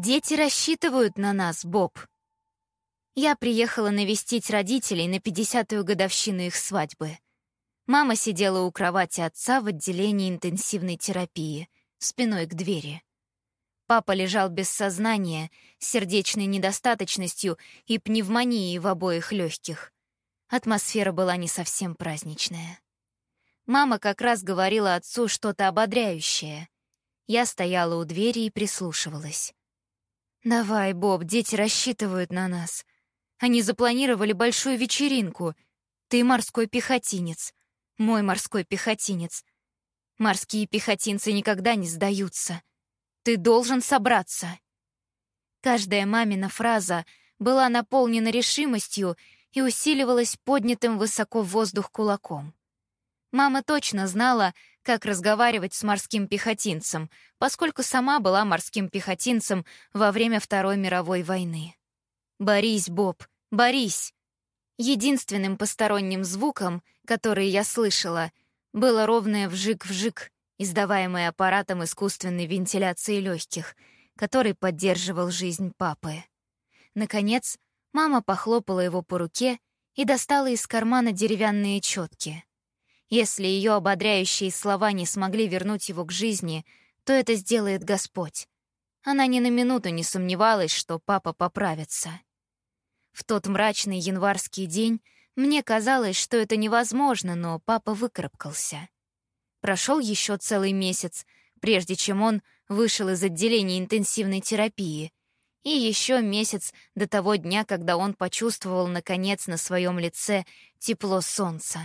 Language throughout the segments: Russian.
Дети рассчитывают на нас, Боб. Я приехала навестить родителей на 50-ю годовщину их свадьбы. Мама сидела у кровати отца в отделении интенсивной терапии, спиной к двери. Папа лежал без сознания, с сердечной недостаточностью и пневмонией в обоих легких. Атмосфера была не совсем праздничная. Мама как раз говорила отцу что-то ободряющее. Я стояла у двери и прислушивалась. «Давай, Боб, дети рассчитывают на нас. Они запланировали большую вечеринку. Ты морской пехотинец. Мой морской пехотинец. Морские пехотинцы никогда не сдаются. Ты должен собраться». Каждая мамина фраза была наполнена решимостью и усиливалась поднятым высоко в воздух кулаком. Мама точно знала, как разговаривать с морским пехотинцем, поскольку сама была морским пехотинцем во время Второй мировой войны. «Борись, Боб, борись!» Единственным посторонним звуком, который я слышала, было ровное вжик-вжик, издаваемое аппаратом искусственной вентиляции легких, который поддерживал жизнь папы. Наконец, мама похлопала его по руке и достала из кармана деревянные четки — если ее ободряющие слова не смогли вернуть его к жизни, то это сделает Господь. Она ни на минуту не сомневалась, что папа поправится. В тот мрачный январский день мне казалось, что это невозможно, но папа выкарабкался. Прошел еще целый месяц, прежде чем он вышел из отделения интенсивной терапии, и еще месяц до того дня, когда он почувствовал, наконец, на своем лице тепло солнца.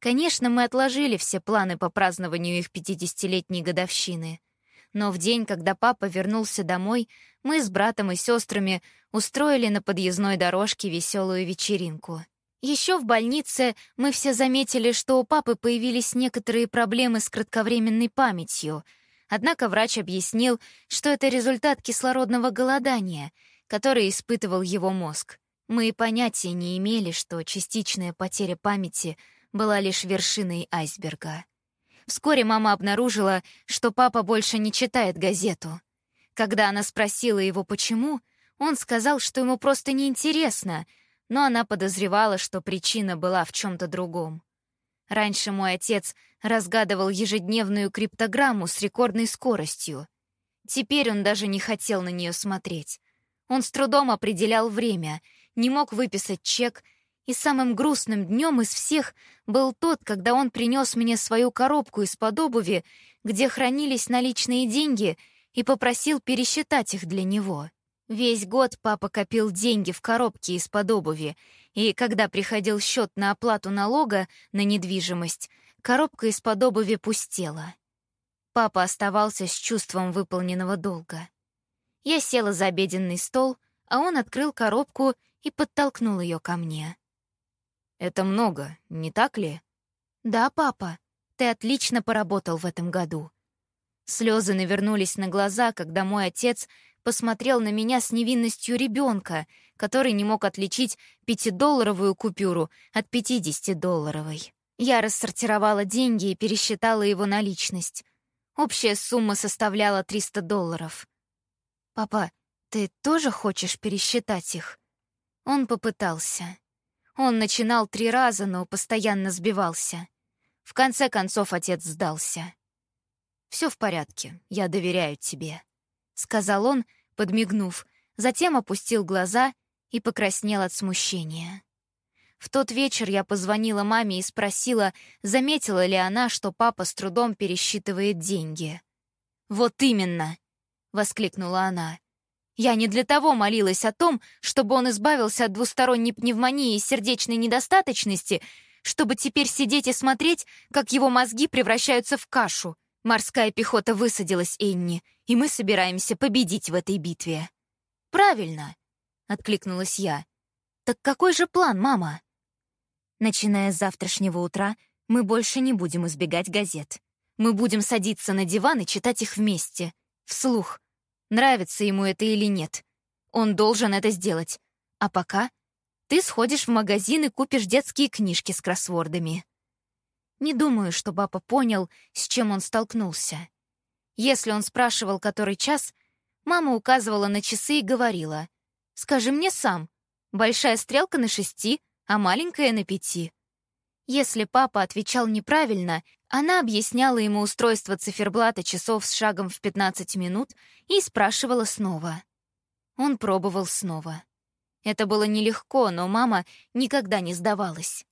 Конечно, мы отложили все планы по празднованию их 50-летней годовщины. Но в день, когда папа вернулся домой, мы с братом и сестрами устроили на подъездной дорожке веселую вечеринку. Еще в больнице мы все заметили, что у папы появились некоторые проблемы с кратковременной памятью. Однако врач объяснил, что это результат кислородного голодания, который испытывал его мозг. Мы и понятия не имели, что частичная потеря памяти — была лишь вершиной айсберга. Вскоре мама обнаружила, что папа больше не читает газету. Когда она спросила его, почему, он сказал, что ему просто неинтересно, но она подозревала, что причина была в чем-то другом. Раньше мой отец разгадывал ежедневную криптограмму с рекордной скоростью. Теперь он даже не хотел на нее смотреть. Он с трудом определял время, не мог выписать чек — и самым грустным днем из всех был тот, когда он принес мне свою коробку из-под обуви, где хранились наличные деньги, и попросил пересчитать их для него. Весь год папа копил деньги в коробке из-под обуви, и когда приходил счет на оплату налога на недвижимость, коробка из-под обуви пустела. Папа оставался с чувством выполненного долга. Я села за обеденный стол, а он открыл коробку и подтолкнул ее ко мне. Это много, не так ли? Да, папа. Ты отлично поработал в этом году. Слезы навернулись на глаза, когда мой отец посмотрел на меня с невинностью ребенка, который не мог отличить пятидолларовую купюру от пятидесятидолларовой. Я рассортировала деньги и пересчитала его наличность. Общая сумма составляла 300 долларов. «Папа, ты тоже хочешь пересчитать их?» Он попытался. Он начинал три раза, но постоянно сбивался. В конце концов отец сдался. «Все в порядке, я доверяю тебе», — сказал он, подмигнув, затем опустил глаза и покраснел от смущения. В тот вечер я позвонила маме и спросила, заметила ли она, что папа с трудом пересчитывает деньги. «Вот именно!» — воскликнула она. Я не для того молилась о том, чтобы он избавился от двусторонней пневмонии и сердечной недостаточности, чтобы теперь сидеть и смотреть, как его мозги превращаются в кашу. Морская пехота высадилась, Энни, и мы собираемся победить в этой битве. «Правильно», — откликнулась я. «Так какой же план, мама?» Начиная с завтрашнего утра, мы больше не будем избегать газет. Мы будем садиться на диван и читать их вместе, вслух, нравится ему это или нет. Он должен это сделать. А пока ты сходишь в магазин и купишь детские книжки с кроссвордами. Не думаю, что папа понял, с чем он столкнулся. Если он спрашивал, который час, Мама указывала на часы и говорила, «Скажи мне сам, большая стрелка на шести, а маленькая на пяти». Если папа отвечал неправильно, она объясняла ему устройство циферблата часов с шагом в 15 минут и спрашивала снова. Он пробовал снова. Это было нелегко, но мама никогда не сдавалась.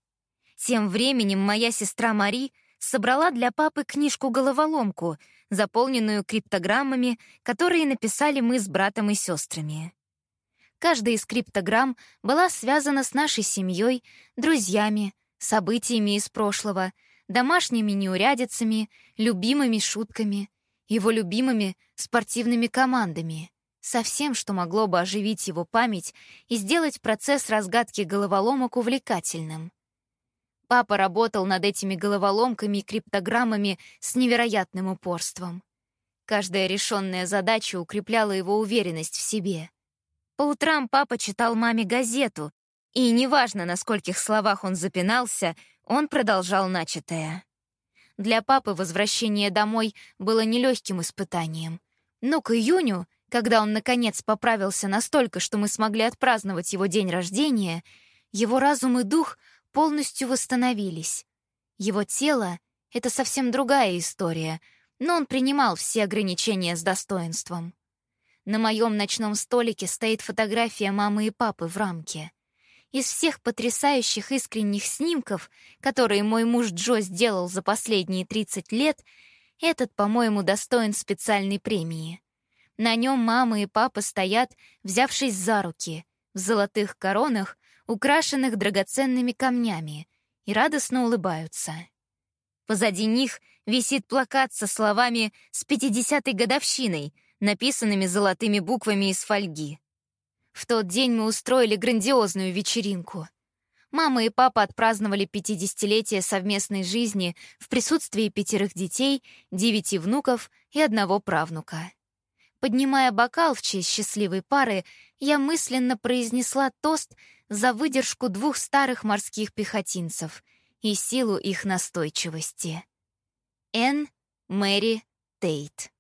Тем временем моя сестра Мари собрала для папы книжку-головоломку, заполненную криптограммами, которые написали мы с братом и сестрами. Каждая из криптограмм была связана с нашей семьей, друзьями, событиями из прошлого, домашними неурядицами, любимыми шутками, его любимыми спортивными командами, со всем, что могло бы оживить его память и сделать процесс разгадки головоломок увлекательным. Папа работал над этими головоломками и криптограммами с невероятным упорством. Каждая решенная задача укрепляла его уверенность в себе. По утрам папа читал маме газету, и неважно, на скольких словах он запинался, он продолжал начатое. Для папы возвращение домой было нелегким испытанием. Но к июню, когда он, наконец, поправился настолько, что мы смогли отпраздновать его день рождения, его разум и дух — полностью восстановились. Его тело — это совсем другая история, но он принимал все ограничения с достоинством. На моем ночном столике стоит фотография мамы и папы в рамке. Из всех потрясающих искренних снимков, которые мой муж Джо сделал за последние 30 лет, этот, по-моему, достоин специальной премии. На нем мама и папа стоят, взявшись за руки, в золотых коронах, украшенных драгоценными камнями, и радостно улыбаются. Позади них висит плакат со словами «С 50-й годовщиной», написанными золотыми буквами из фольги. В тот день мы устроили грандиозную вечеринку. Мама и папа отпраздновали 50-летие совместной жизни в присутствии пятерых детей, девяти внуков и одного правнука. Поднимая бокал в честь счастливой пары, я мысленно произнесла тост за выдержку двух старых морских пехотинцев и силу их настойчивости. Н. Мэри Тейт